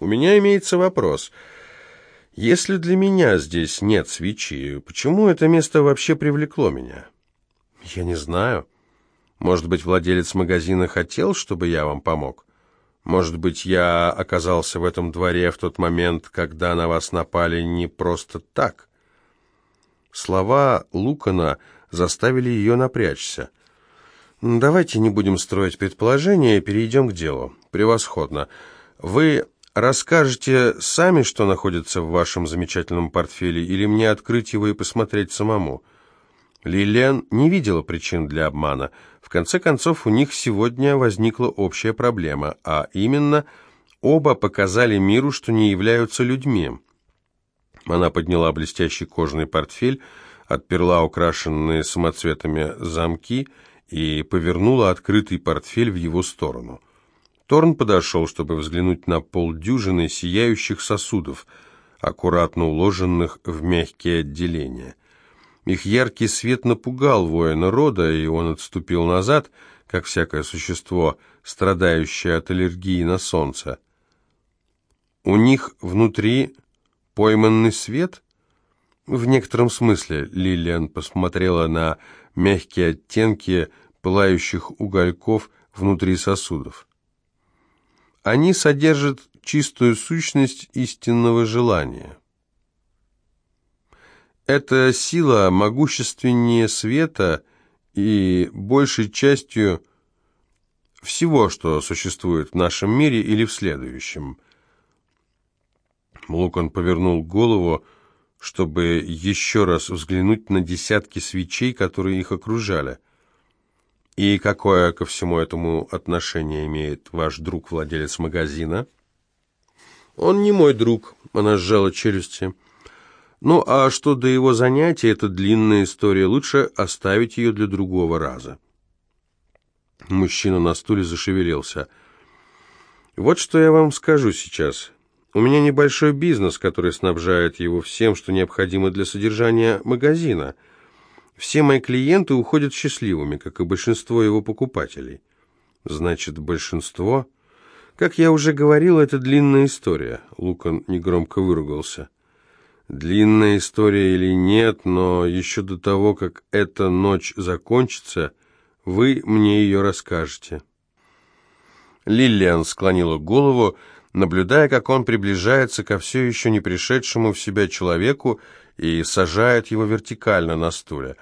У меня имеется вопрос. Если для меня здесь нет свечи, почему это место вообще привлекло меня? Я не знаю. Может быть, владелец магазина хотел, чтобы я вам помог? Может быть, я оказался в этом дворе в тот момент, когда на вас напали не просто так? Слова Лукана заставили ее напрячься. «Давайте не будем строить предположения перейдем к делу. Превосходно. Вы расскажете сами, что находится в вашем замечательном портфеле, или мне открыть его и посмотреть самому?» Лилиан не видела причин для обмана. В конце концов, у них сегодня возникла общая проблема, а именно, оба показали миру, что не являются людьми. Она подняла блестящий кожаный портфель, отперла украшенные самоцветами замки и повернула открытый портфель в его сторону. Торн подошел, чтобы взглянуть на полдюжины сияющих сосудов, аккуратно уложенных в мягкие отделения. Их яркий свет напугал воина рода, и он отступил назад, как всякое существо, страдающее от аллергии на солнце. У них внутри пойманный свет? В некотором смысле Лилиан посмотрела на мягкие оттенки пылающих угольков внутри сосудов. Они содержат чистую сущность истинного желания. Эта сила могущественнее света и большей частью всего, что существует в нашем мире или в следующем. Лукан повернул голову, чтобы еще раз взглянуть на десятки свечей, которые их окружали. «И какое ко всему этому отношение имеет ваш друг-владелец магазина?» «Он не мой друг», — она сжала челюсти. Ну, а что до его занятий, это длинная история, лучше оставить ее для другого раза. Мужчина на стуле зашевелился. Вот что я вам скажу сейчас. У меня небольшой бизнес, который снабжает его всем, что необходимо для содержания магазина. Все мои клиенты уходят счастливыми, как и большинство его покупателей. Значит, большинство... Как я уже говорил, это длинная история. Лукан негромко выругался. Длинная история или нет, но еще до того, как эта ночь закончится, вы мне ее расскажете. Лилиан склонила голову, наблюдая, как он приближается ко все еще не пришедшему в себя человеку и сажает его вертикально на стуле.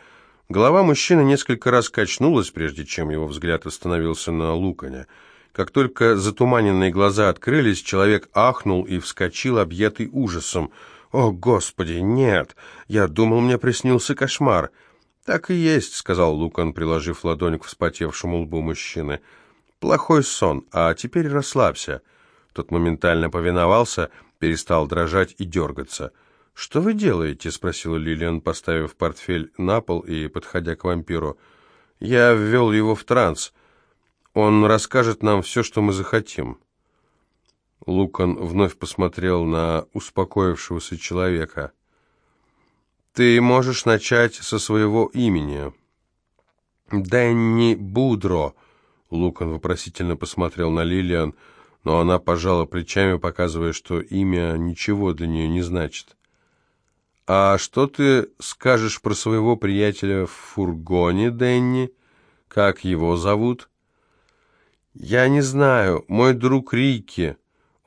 Голова мужчины несколько раз качнулась, прежде чем его взгляд остановился на Лукане. Как только затуманенные глаза открылись, человек ахнул и вскочил, объятый ужасом – «О, Господи, нет! Я думал, мне приснился кошмар!» «Так и есть», — сказал Лукан, приложив ладонь к вспотевшему лбу мужчины. «Плохой сон, а теперь расслабься». Тот моментально повиновался, перестал дрожать и дергаться. «Что вы делаете?» — спросила Лилиан, поставив портфель на пол и подходя к вампиру. «Я ввел его в транс. Он расскажет нам все, что мы захотим». Лукан вновь посмотрел на успокоившегося человека. «Ты можешь начать со своего имени». «Дэнни Будро», — Лукан вопросительно посмотрел на Лилиан, но она пожала плечами, показывая, что имя ничего для нее не значит. «А что ты скажешь про своего приятеля в фургоне, Дэнни? Как его зовут?» «Я не знаю. Мой друг Рики».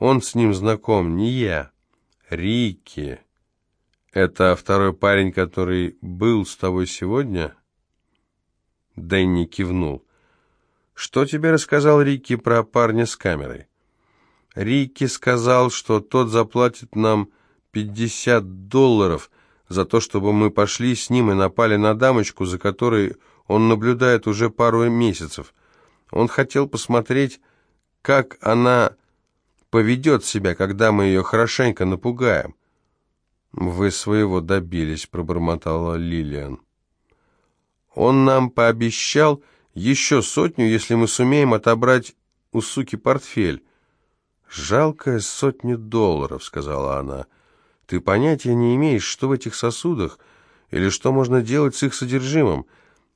Он с ним знаком, не я. Рики. Это второй парень, который был с тобой сегодня? Дэнни кивнул. Что тебе рассказал Рики про парня с камерой? Рики сказал, что тот заплатит нам 50 долларов за то, чтобы мы пошли с ним и напали на дамочку, за которой он наблюдает уже пару месяцев. Он хотел посмотреть, как она поведет себя, когда мы ее хорошенько напугаем. «Вы своего добились», — пробормотала Лилиан. «Он нам пообещал еще сотню, если мы сумеем отобрать у суки портфель». «Жалкая сотня долларов», — сказала она. «Ты понятия не имеешь, что в этих сосудах, или что можно делать с их содержимым,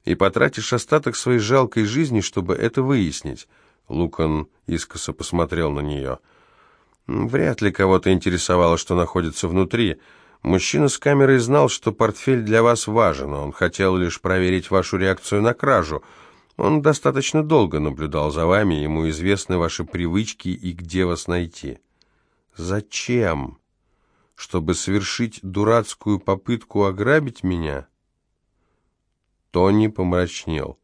и потратишь остаток своей жалкой жизни, чтобы это выяснить». Лукан искоса посмотрел на нее. Вряд ли кого-то интересовало, что находится внутри. Мужчина с камерой знал, что портфель для вас важен, он хотел лишь проверить вашу реакцию на кражу. Он достаточно долго наблюдал за вами, ему известны ваши привычки и где вас найти. Зачем? Чтобы совершить дурацкую попытку ограбить меня? Тони помрачнел.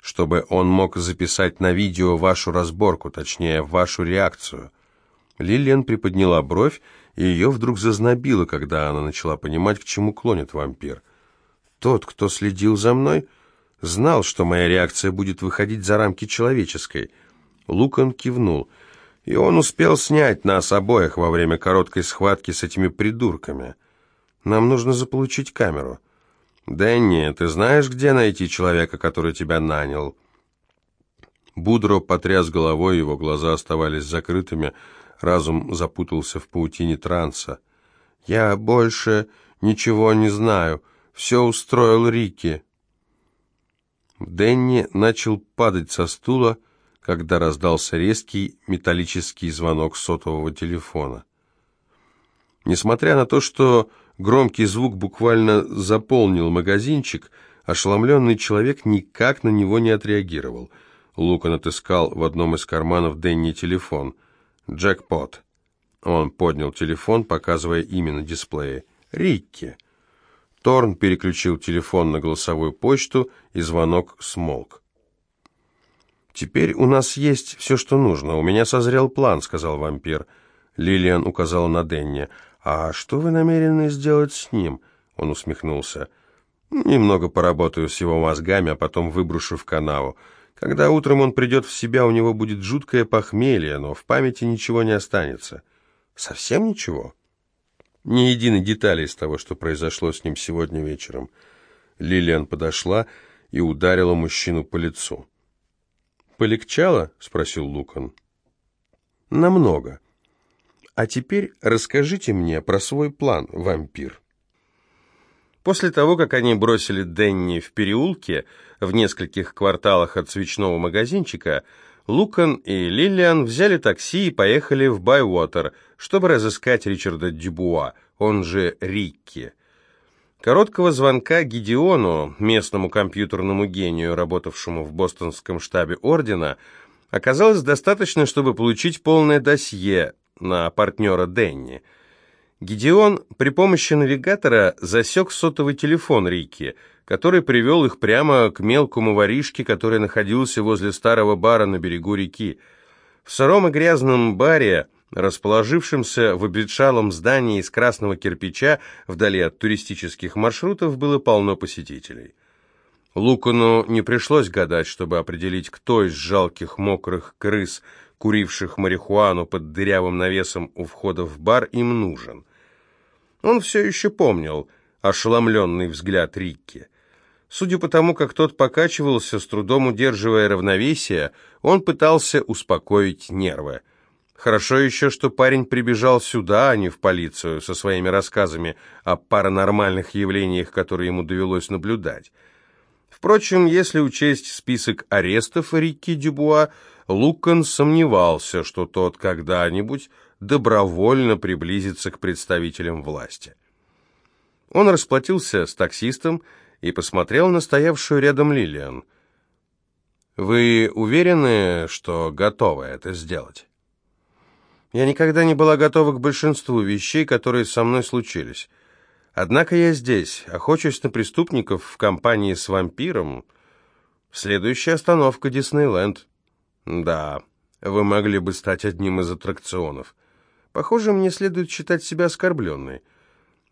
Чтобы он мог записать на видео вашу разборку, точнее, вашу реакцию. Лилиан приподняла бровь, и ее вдруг зазнобило, когда она начала понимать, к чему клонит вампир. Тот, кто следил за мной, знал, что моя реакция будет выходить за рамки человеческой. Лукан кивнул, и он успел снять нас обоих во время короткой схватки с этими придурками. Нам нужно заполучить камеру. «Дэнни, ты знаешь, где найти человека, который тебя нанял?» Будро потряс головой, его глаза оставались закрытыми, разум запутался в паутине транса. «Я больше ничего не знаю. Все устроил Рики». Дэнни начал падать со стула, когда раздался резкий металлический звонок сотового телефона. Несмотря на то, что Громкий звук буквально заполнил магазинчик, ошеломленный человек никак на него не отреагировал. Лукан отыскал в одном из карманов Дэнни телефон. «Джекпот». Он поднял телефон, показывая имя на дисплее. «Рикки». Торн переключил телефон на голосовую почту, и звонок смолк. «Теперь у нас есть все, что нужно. У меня созрел план», — сказал вампир. Лилиан указала на Дэнни. «А что вы намерены сделать с ним?» Он усмехнулся. «Немного поработаю с его мозгами, а потом выброшу в канаву. Когда утром он придет в себя, у него будет жуткое похмелье, но в памяти ничего не останется». «Совсем ничего?» «Ни единой детали из того, что произошло с ним сегодня вечером». Лилиан подошла и ударила мужчину по лицу. «Полегчало?» — спросил Лукан. «Намного». А теперь расскажите мне про свой план, вампир. После того, как они бросили Денни в переулке в нескольких кварталах от свечного магазинчика, Лукан и Лилиан взяли такси и поехали в Байуотер, чтобы разыскать Ричарда Дюбуа, он же Рикки. Короткого звонка Гидеону, местному компьютерному гению, работавшему в бостонском штабе Ордена, оказалось достаточно, чтобы получить полное досье на партнера Денни. Гидеон при помощи навигатора засек сотовый телефон Рики, который привел их прямо к мелкому воришке, который находился возле старого бара на берегу реки. В сыром и грязном баре, расположившемся в обветшалом здании из красного кирпича, вдали от туристических маршрутов, было полно посетителей. Лукану не пришлось гадать, чтобы определить, кто из жалких мокрых крыс – куривших марихуану под дырявым навесом у входа в бар, им нужен. Он все еще помнил ошеломленный взгляд Рикки. Судя по тому, как тот покачивался, с трудом удерживая равновесие, он пытался успокоить нервы. Хорошо еще, что парень прибежал сюда, а не в полицию, со своими рассказами о паранормальных явлениях, которые ему довелось наблюдать. Впрочем, если учесть список арестов Рикки Дюбуа, Лукан сомневался, что тот когда-нибудь добровольно приблизится к представителям власти. Он расплатился с таксистом и посмотрел на стоявшую рядом Лилиан. «Вы уверены, что готовы это сделать?» «Я никогда не была готова к большинству вещей, которые со мной случились. Однако я здесь, охочусь на преступников в компании с вампиром. Следующая остановка — Диснейленд». Да, вы могли бы стать одним из аттракционов. Похоже, мне следует считать себя оскорбленной.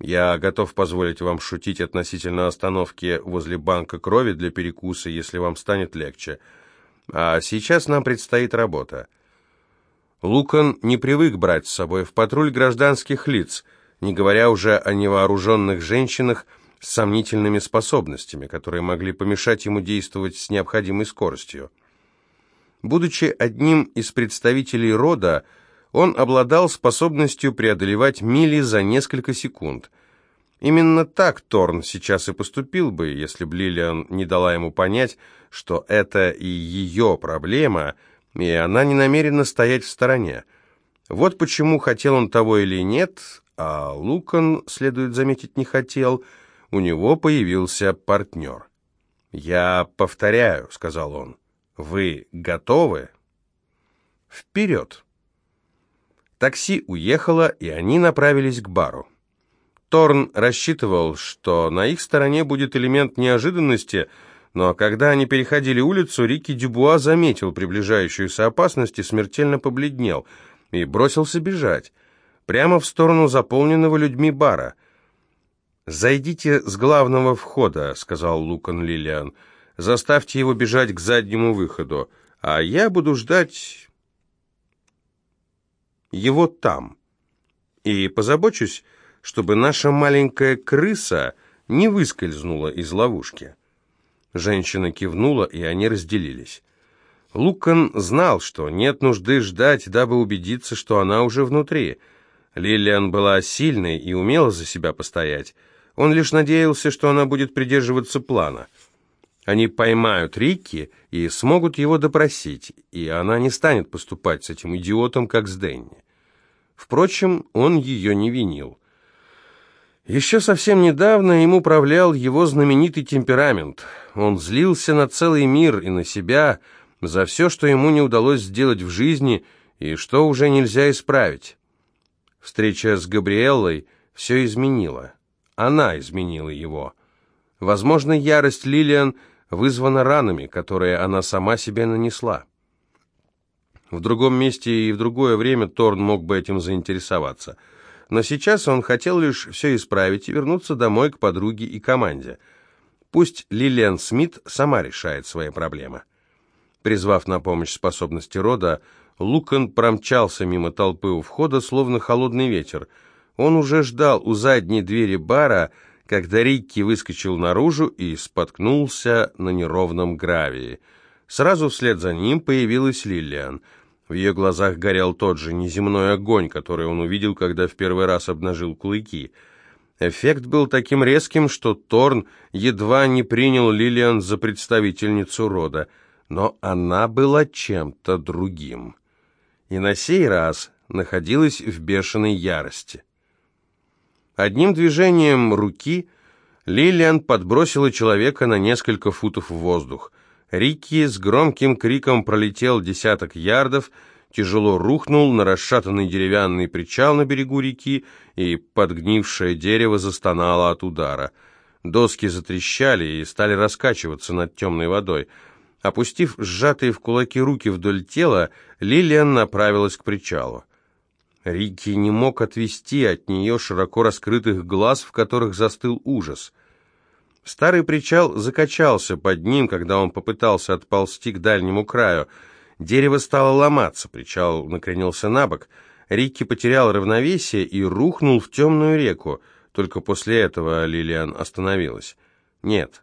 Я готов позволить вам шутить относительно остановки возле банка крови для перекуса, если вам станет легче. А сейчас нам предстоит работа. Лукан не привык брать с собой в патруль гражданских лиц, не говоря уже о невооруженных женщинах с сомнительными способностями, которые могли помешать ему действовать с необходимой скоростью. Будучи одним из представителей рода, он обладал способностью преодолевать мили за несколько секунд. Именно так Торн сейчас и поступил бы, если бы Лилиан не дала ему понять, что это и ее проблема, и она не намерена стоять в стороне. Вот почему, хотел он того или нет, а Лукан, следует заметить, не хотел, у него появился партнер. «Я повторяю», — сказал он, — «вы готовы?» «Вперед!» Такси уехало, и они направились к бару. Торн рассчитывал, что на их стороне будет элемент неожиданности, но когда они переходили улицу, Рики Дюбуа заметил приближающуюся опасность и смертельно побледнел — и бросился бежать, прямо в сторону заполненного людьми бара. «Зайдите с главного входа», — сказал Лукан Лилиан. «Заставьте его бежать к заднему выходу, а я буду ждать его там. И позабочусь, чтобы наша маленькая крыса не выскользнула из ловушки». Женщина кивнула, и они разделились. Лукан знал, что нет нужды ждать, дабы убедиться, что она уже внутри. Лилиан была сильной и умела за себя постоять. Он лишь надеялся, что она будет придерживаться плана. Они поймают Рикки и смогут его допросить, и она не станет поступать с этим идиотом, как с Дэнни. Впрочем, он ее не винил. Еще совсем недавно им управлял его знаменитый темперамент. Он злился на целый мир и на себя, за все, что ему не удалось сделать в жизни и что уже нельзя исправить. Встреча с Габриэллой все изменила. Она изменила его. Возможно, ярость Лилиан вызвана ранами, которые она сама себе нанесла. В другом месте и в другое время Торн мог бы этим заинтересоваться. Но сейчас он хотел лишь все исправить и вернуться домой к подруге и команде. Пусть Лилиан Смит сама решает свои проблемы. Призвав на помощь способности рода, Лукан промчался мимо толпы у входа, словно холодный ветер. Он уже ждал у задней двери бара, когда Рикки выскочил наружу и споткнулся на неровном гравии. Сразу вслед за ним появилась Лилиан. В ее глазах горел тот же неземной огонь, который он увидел, когда в первый раз обнажил кулаки. Эффект был таким резким, что Торн едва не принял Лилиан за представительницу рода но она была чем-то другим. И на сей раз находилась в бешеной ярости. Одним движением руки Лилиан подбросила человека на несколько футов в воздух. Рикки с громким криком пролетел десяток ярдов, тяжело рухнул на расшатанный деревянный причал на берегу реки, и подгнившее дерево застонало от удара. Доски затрещали и стали раскачиваться над темной водой — Опустив сжатые в кулаки руки вдоль тела, Лилиан направилась к причалу. Рикки не мог отвести от нее широко раскрытых глаз, в которых застыл ужас. Старый причал закачался под ним, когда он попытался отползти к дальнему краю. Дерево стало ломаться, причал накренился на бок. Рикки потерял равновесие и рухнул в темную реку. Только после этого Лилиан остановилась. Нет,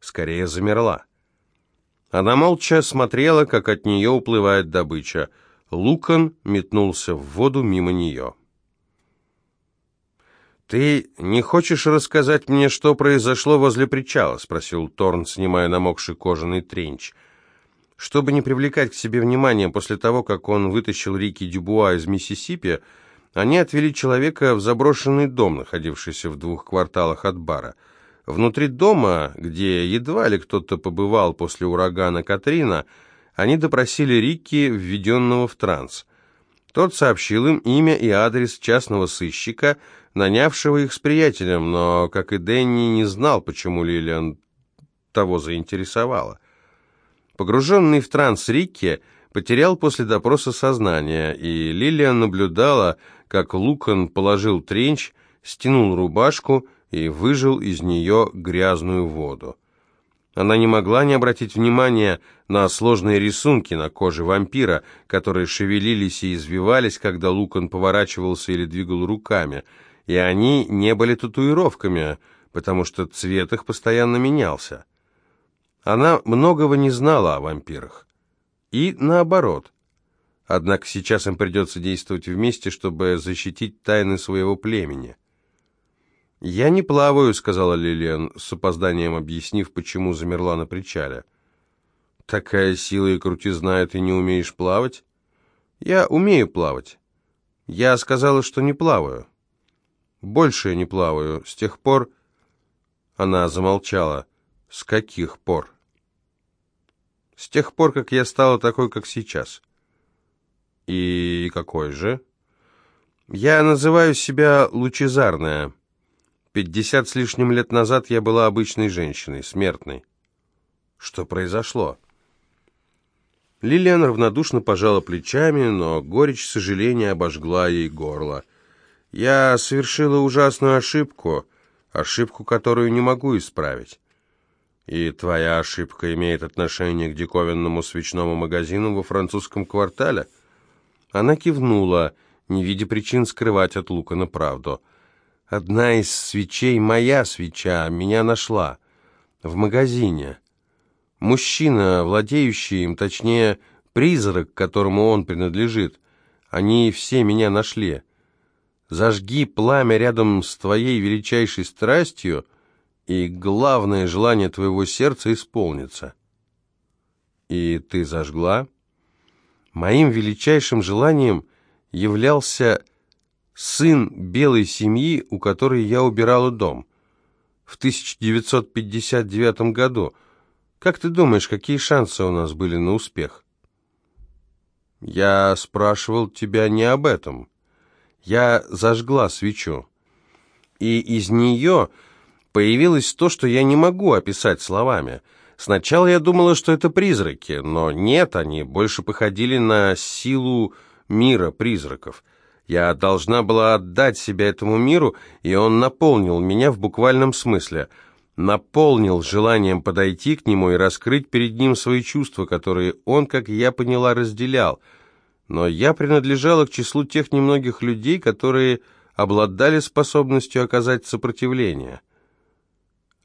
скорее замерла. Она молча смотрела, как от нее уплывает добыча. Лукан метнулся в воду мимо нее. «Ты не хочешь рассказать мне, что произошло возле причала?» — спросил Торн, снимая намокший кожаный тренч. Чтобы не привлекать к себе внимания после того, как он вытащил Рики Дюбуа из Миссисипи, они отвели человека в заброшенный дом, находившийся в двух кварталах от бара — Внутри дома, где едва ли кто-то побывал после урагана Катрина, они допросили Рикки, введенного в транс. Тот сообщил им имя и адрес частного сыщика, нанявшего их с приятелем, но, как и Дэнни, не знал, почему Лилиан того заинтересовала. Погруженный в транс Рикки потерял после допроса сознание, и Лилиан наблюдала, как Лукан положил тренч, стянул рубашку и выжил из нее грязную воду. Она не могла не обратить внимания на сложные рисунки на коже вампира, которые шевелились и извивались, когда Лукан поворачивался или двигал руками, и они не были татуировками, потому что цвет их постоянно менялся. Она многого не знала о вампирах. И наоборот. Однако сейчас им придется действовать вместе, чтобы защитить тайны своего племени. «Я не плаваю», — сказала Лилиан, с опозданием объяснив, почему замерла на причале. «Такая сила и крутизна, и ты не умеешь плавать?» «Я умею плавать. Я сказала, что не плаваю. Больше я не плаваю. С тех пор... Она замолчала. С каких пор? С тех пор, как я стала такой, как сейчас. И какой же? Я называю себя лучезарная. Пятьдесят с лишним лет назад я была обычной женщиной, смертной. Что произошло? Лилиан равнодушно пожала плечами, но горечь сожаления обожгла ей горло. «Я совершила ужасную ошибку, ошибку, которую не могу исправить. И твоя ошибка имеет отношение к диковинному свечному магазину во французском квартале?» Она кивнула, не видя причин скрывать от Лукана правду. «Одна из свечей, моя свеча, меня нашла. В магазине. Мужчина, владеющий им, точнее, призрак, которому он принадлежит. Они все меня нашли. Зажги пламя рядом с твоей величайшей страстью, и главное желание твоего сердца исполнится. И ты зажгла? Моим величайшим желанием являлся сын белой семьи, у которой я убирала дом. В 1959 году – как ты думаешь, какие шансы у нас были на успех? Я спрашивал тебя не об этом. Я зажгла свечу. И из нее появилось то, что я не могу описать словами. Сначала я думала, что это призраки, но нет, они больше походили на силу мира призраков. Я должна была отдать себя этому миру, и он наполнил меня в буквальном смысле – наполнил желанием подойти к нему и раскрыть перед ним свои чувства, которые он, как я поняла, разделял. Но я принадлежала к числу тех немногих людей, которые обладали способностью оказать сопротивление.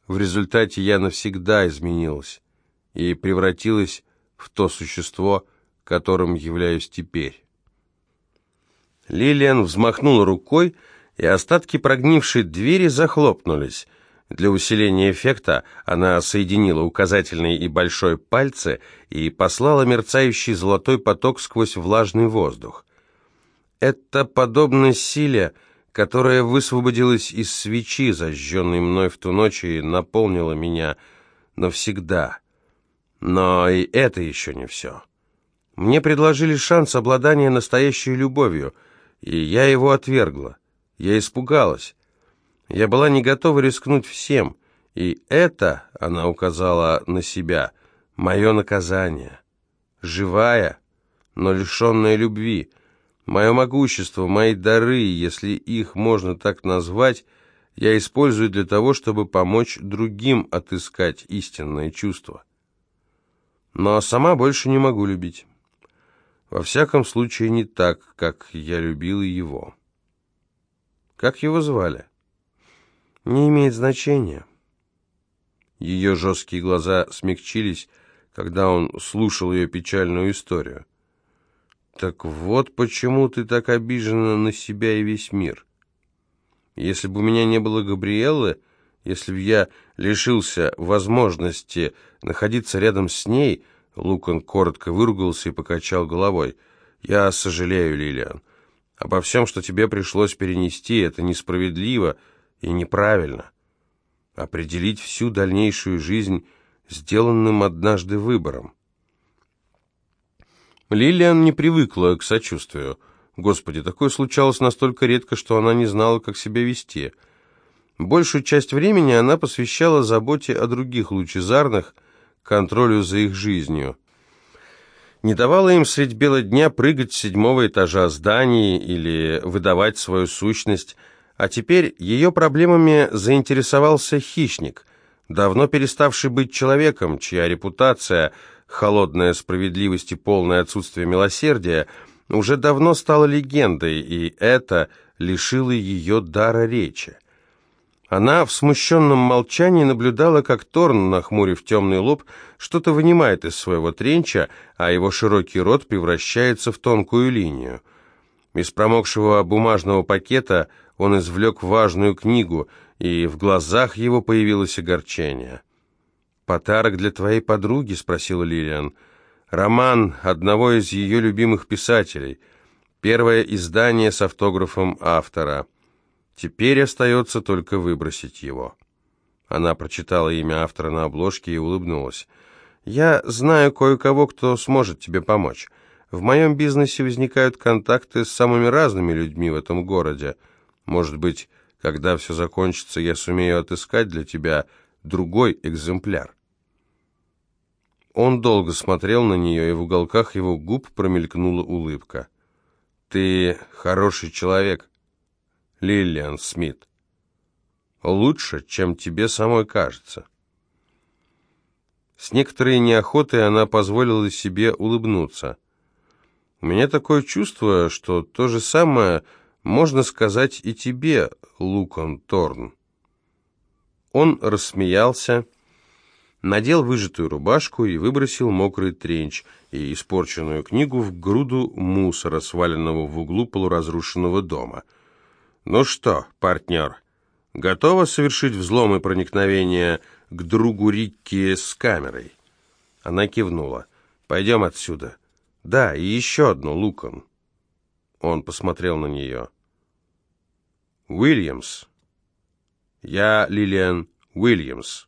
В результате я навсегда изменилась и превратилась в то существо, которым являюсь теперь. Лилиан взмахнула рукой, и остатки прогнившей двери захлопнулись, для усиления эффекта она соединила указательный и большой пальцы и послала мерцающий золотой поток сквозь влажный воздух. Это подобно силе, которая высвободилась из свечи, зажженной мной в ту ночь, и наполнила меня навсегда. Но и это еще не все. Мне предложили шанс обладания настоящей любовью, и я его отвергла. Я испугалась. Я была не готова рискнуть всем, и это, она указала на себя, мое наказание. Живая, но лишенная любви. Мое могущество, мои дары, если их можно так назвать, я использую для того, чтобы помочь другим отыскать истинное чувство. Но сама больше не могу любить. Во всяком случае, не так, как я любила его. Как его звали? не имеет значения. Ее жесткие глаза смягчились, когда он слушал ее печальную историю. «Так вот почему ты так обижена на себя и весь мир. Если бы у меня не было Габриэллы, если бы я лишился возможности находиться рядом с ней...» Лукан коротко выругался и покачал головой. «Я сожалею, Лилиан. Обо всем, что тебе пришлось перенести, это несправедливо» и неправильно. Определить всю дальнейшую жизнь сделанным однажды выбором. Лилиан не привыкла к сочувствию. Господи, такое случалось настолько редко, что она не знала, как себя вести. Большую часть времени она посвящала заботе о других лучезарных, контролю за их жизнью. Не давала им средь бела дня прыгать с седьмого этажа зданий или выдавать свою сущность, а теперь ее проблемами заинтересовался хищник, давно переставший быть человеком, чья репутация, холодная справедливость и полное отсутствие милосердия, уже давно стала легендой, и это лишило ее дара речи. Она в смущенном молчании наблюдала, как Торн, нахмурив темный лоб, что-то вынимает из своего тренча, а его широкий рот превращается в тонкую линию. Из промокшего бумажного пакета – он извлек важную книгу, и в глазах его появилось огорчение. «Подарок для твоей подруги?» — спросила Лилиан. «Роман одного из ее любимых писателей. Первое издание с автографом автора. Теперь остается только выбросить его. Она прочитала имя автора на обложке и улыбнулась. «Я знаю кое-кого, кто сможет тебе помочь. В моем бизнесе возникают контакты с самыми разными людьми в этом городе. Может быть, когда все закончится, я сумею отыскать для тебя другой экземпляр». Он долго смотрел на нее, и в уголках его губ промелькнула улыбка. «Ты хороший человек, Лилиан Смит. Лучше, чем тебе самой кажется». С некоторой неохотой она позволила себе улыбнуться. «У меня такое чувство, что то же самое можно сказать и тебе, Лукон Торн». Он рассмеялся, надел выжатую рубашку и выбросил мокрый тренч и испорченную книгу в груду мусора, сваленного в углу полуразрушенного дома. «Ну что, партнер, готова совершить взлом и проникновение к другу Рикки с камерой?» Она кивнула. «Пойдем отсюда». «Да, и еще одну, Лукон». Он посмотрел на нее. «Уильямс». «Я Лилиан Уильямс».